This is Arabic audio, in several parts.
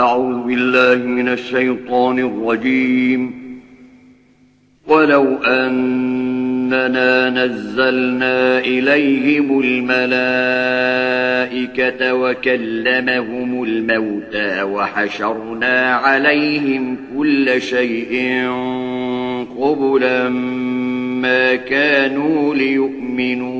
أعوذ بالله من الشيطان الرجيم. ولو أننا نزلنا إليهم الملائكة وكلمهم الموتى وحشرنا عليهم كل شيء قبلا ما كانوا ليؤمنون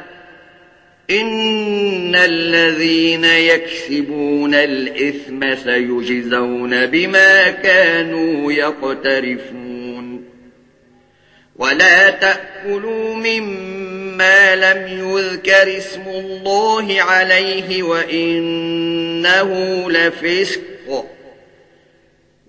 ان الذين يكسبون الاثم سيجزون بما كانوا يقترفون ولا تاكلوا مما لم يذكر اسم الله عليه وانه لفسق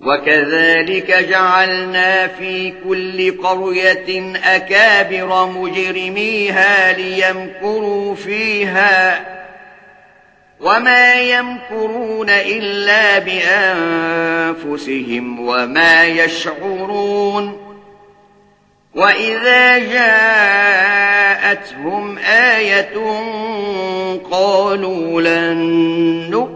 وَكَذَلِكَ جَعَلْنَا فِي كُلِّ قَرْيَةٍ أَكَابِرَ مُجْرِمِيهَا لِيَمْكُرُوا فِيهَا وَمَا يَمْكُرُونَ إِلَّا بِأَنفُسِهِمْ وَمَا يَشْعُرُونَ وَإِذَا جَاءَتْهُمْ آيَةٌ قَالُوا لَن نُّؤْمِنَ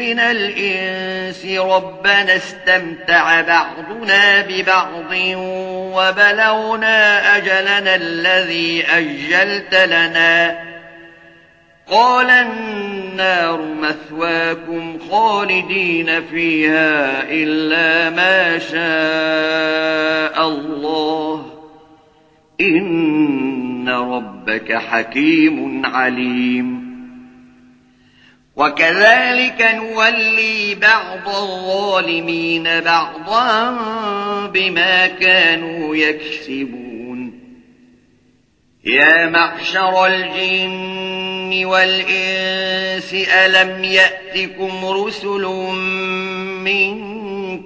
من الإنس ربنا استمتع بعضنا ببعض وبلونا أجلنا الذي أجلت لنا. قال النار مثواكم خالدين فيها إلا ما شاء الله. إن ربك حكيم عليم. وَكَذَلِكَ نُوَلِّي بَعْضَ الظَّالِمِينَ بَعْضًا بِمَا كَانُوا يَكْسِبُونَ يَا مَعْشَرَ الْجِنِّ وَالْإِنسِ أَلَمْ يَأْتِكُمْ رُسُلٌ مِّنْ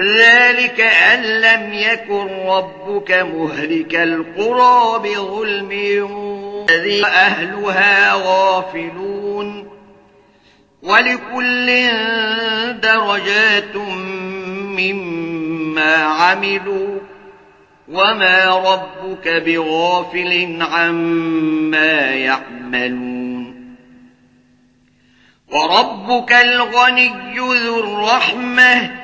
ذلك أن لم يكن ربك مهلك القرى بظلم الذي أهلها غافلون. ولكل درجات مما عملوا وما ربك بغافل عما يعملون. وربك الغني ذو الرحمة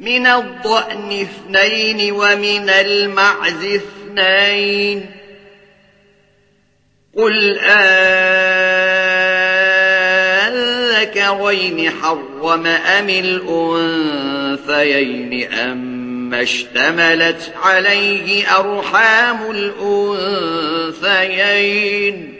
من الضأن اثنين ومن المعز اثنين. قل آذكرين حرم أم الأنثيين أم اشتملت عليه أرحام الأنثيين.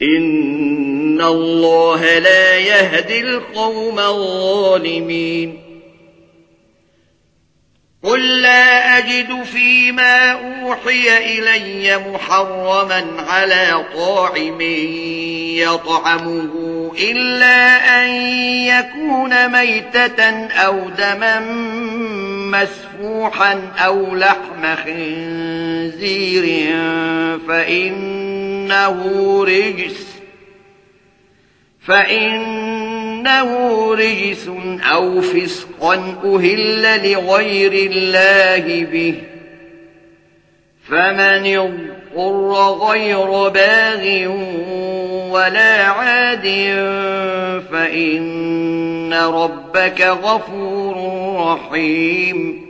ان اللہ لا يهدي القوم الظالمين قل لا أجد فيما أوحي إلي محرما على طاعم يطعمه إلا أن يكون ميتة أو دما مسفوحا أو لحم خنزير فإنه رجس فإنه رجس أو فسقا أهل لغير الله به فمن اضطر غير باغ ولا عاد فإن ربك غفور رحيم.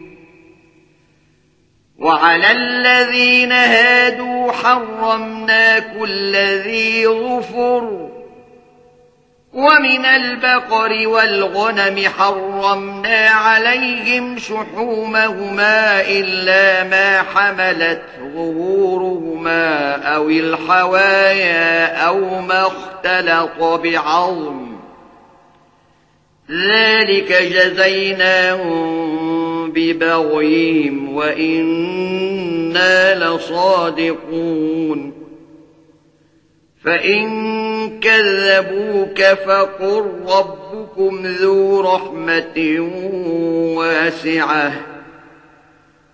وعلى الذين هادوا حرمنا كل ذي غفر ومن البقر والغنم حرمنا عليهم شحومهما إلا ما حملت ظهورهما أو الحوايا أو ما اختلق بعظم ذلك جزيناهم ببغيهم وإنا لصادقون فَإِن كَذَّبُوكَ فَقُلْ رَبُّكُمْ ذُو رَحْمَةٍ وَاسِعَةٍ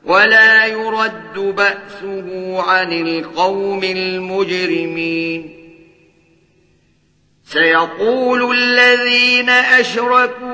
وَلَا يُرَدُّ بَأْسُهُ عَنِ الْقَوْمِ الْمُجْرِمِينَ سَيَقُولُ الَّذِينَ أَشْرَكُوا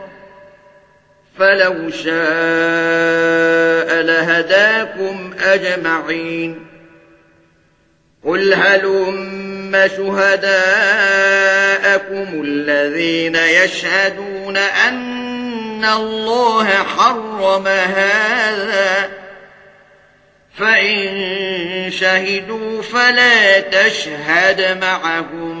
فلو شاء لهداكم أجمعين قل هلما شهداءكم الذين يشهدون أن الله حرم هذا فإن شهدوا فلا تشهد معهم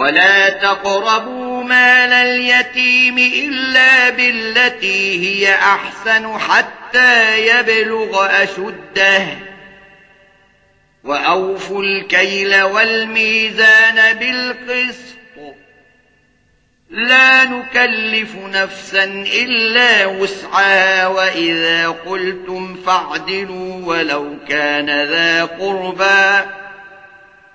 ولا تقربوا مال اليتيم إلا بالتي هي أحسن حتى يبلغ أشده وأوفوا الكيل والميزان بالقسط لا نكلف نفسا إلا وسعا وإذا قلتم فاعدلوا ولو كان ذا قربا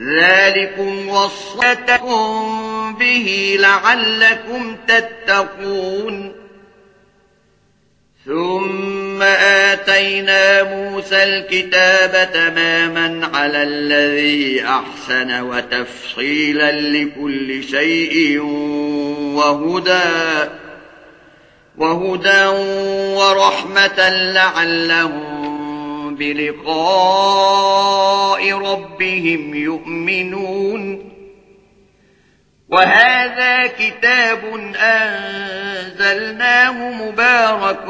ذلكم وصلتكم به لعلكم تتقون ثم آتينا موسى الكتاب تماما على الذي أحسن وتفصيلا لكل شيء وهدى, وهدى ورحمة لعلهم بلقاء ربهم يؤمنون وهذا كتاب أنزلناه مبارك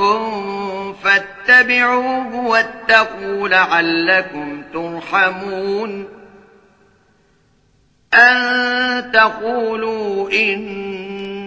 فاتبعوه واتقوا لعلكم ترحمون أن تقولوا إن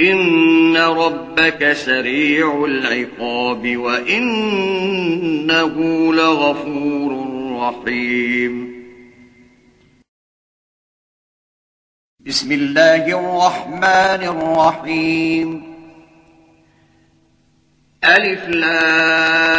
ان ربك سريع العقاب وانه لغفور رحيم. بسم الله الرحمن الرحيم. الف لام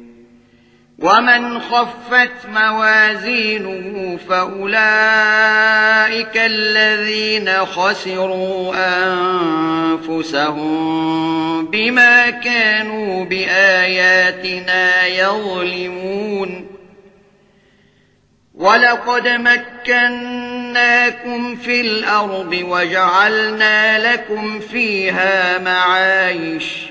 ومن خفت موازينه فأولئك الذين خسروا أنفسهم بما كانوا بآياتنا يظلمون وَلَقَدْ مَكَّنَّاكُمْ فِي الْأَرْضِ وَجَعَلْنَا لَكُمْ فِيهَا مَعَايِشَ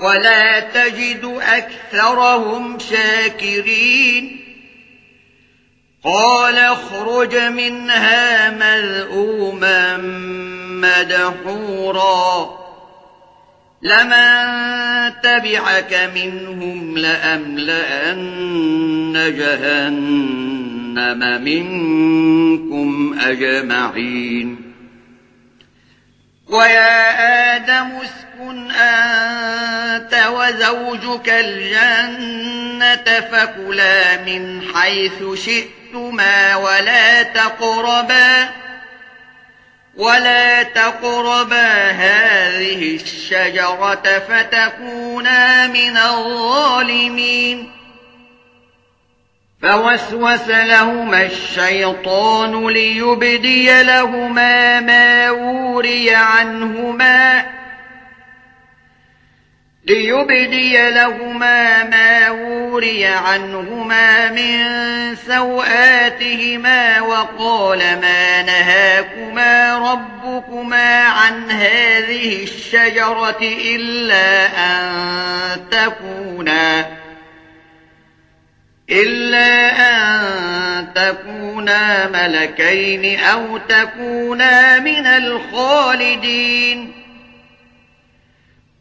ولا تجد أكثرهم شاكرين. قال اخرج منها ملؤوما مدحورا. لمن تبعك منهم لأملأن جهنم منكم أجمعين. ويا آدم السلام تكن أنت وزوجك الجنة فكلا من حيث شئتما ولا تقربا ولا تقربا هذه الشجرة فتكونا من الظالمين فوسوس لهما الشيطان ليبدي لهما ما وري عنهما ليبدي لهما ما وري عنهما من سوآتهما وقال ما نهاكما ربكما عن هذه الشجرة إلا أن تكونا إلا أن تكونا ملكين أو تكونا من الخالدين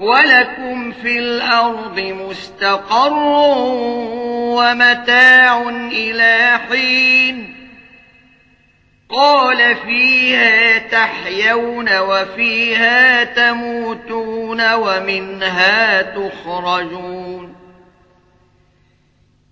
وَلَكُمْ فِي الْأَرْضِ مُسْتَقَرٌ وَمَتَاعٌ إِلَى حِينٍ قَالَ فِيهَا تَحْيَوْنَ وَفِيهَا تَمُوتُونَ وَمِنْهَا تُخْرَجُونَ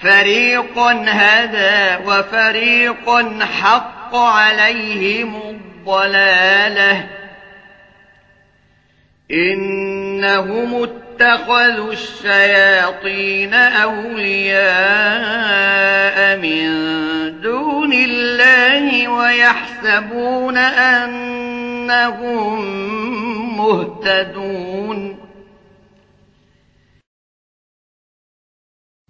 فريق هدى وفريق حق عليهم الضلالة إنهم اتخذوا الشياطين أولياء من دون الله ويحسبون أنهم مهتدون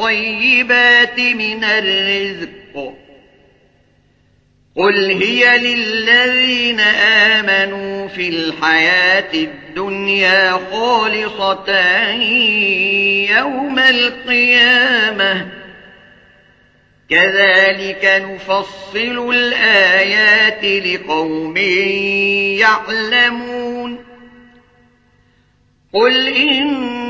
الطيبات من الرزق. قل هي للذين آمنوا في الحياة الدنيا خالصة يوم القيامة. كذلك نفصل الآيات لقوم يعلمون. قل إن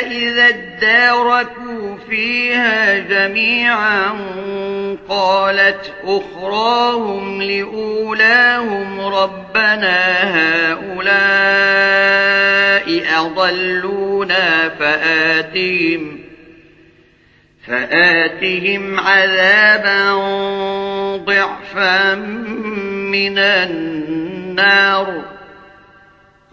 إذا اداركوا فيها جميعا قالت أخراهم لأولاهم ربنا هؤلاء أضلونا فآتهم فآتهم عذابا ضعفا من النار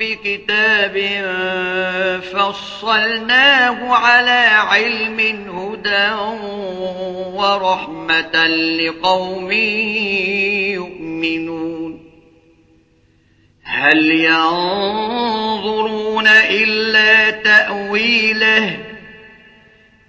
في كتاب فصلناه على علم هدى ورحمة لقوم يؤمنون. هل ينظرون إلا تأويله؟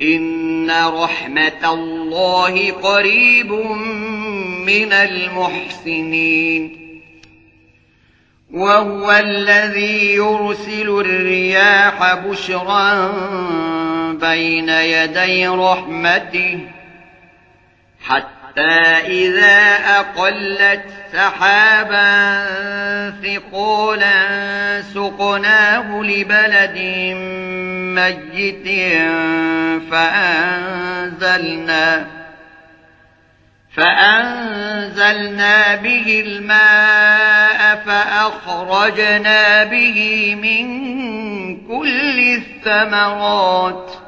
ان رحمت اللہ قریب من المحسنین وهو الذي يرسل الرياح بشرا بين يدي رحمته حتى فإذا أقلت سحابا ثقولا سقناه لبلد ميت فأنزلنا فأنزلنا به الماء فأخرجنا به من كل الثمرات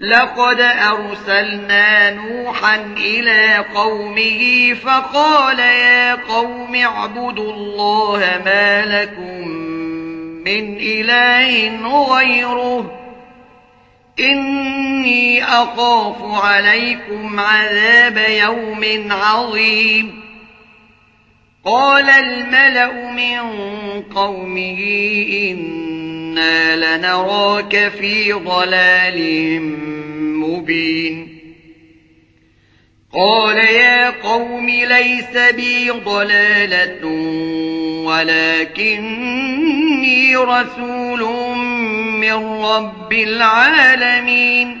لقد أرسلنا نوحا إلى قومه فقال يا قوم اعبدوا الله ما لكم من إله غيره. إني أخاف عليكم عذاب يوم عظيم. قال الملأ من قومه إن إنا لنراك في ضلال مبين قال يا قوم ليس بي ضلالة ولكني رسول من رب العالمين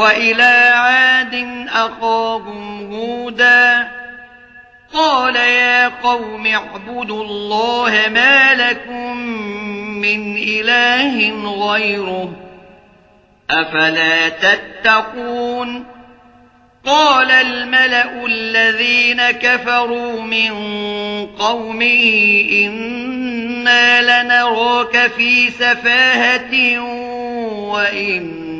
وإلى عاد أخاهم هودا قال يا قوم اعبدوا الله ما لكم من إله غيره أفلا تتقون قال الملأ الذين كفروا من قومه إنا لنراك في سفاهة وَإِنَّا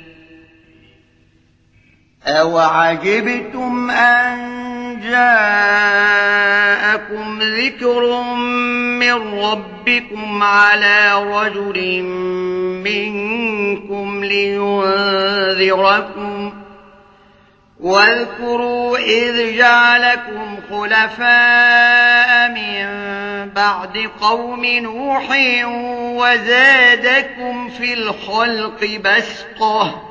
أَوَعَجِبْتُمْ أَن جَاءَكُمْ ذِكْرٌ مِّن رَّبِّكُمْ عَلَىٰ رَجُلٍ مِّنكُمْ لِيُنذِرَكُمْ واذكروا إذ جعلكم خلفاء من بعد قوم نوح وزادكم في الخلق بسطه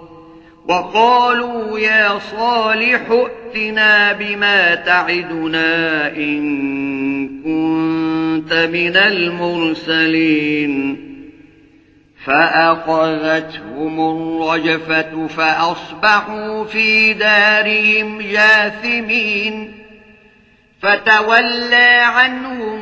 وقالوا يا صالح ائتنا بما تعدنا إن كنت من المرسلين. فأقذتهم الرجفة فأصبحوا في دارهم جاثمين. فتولى عنه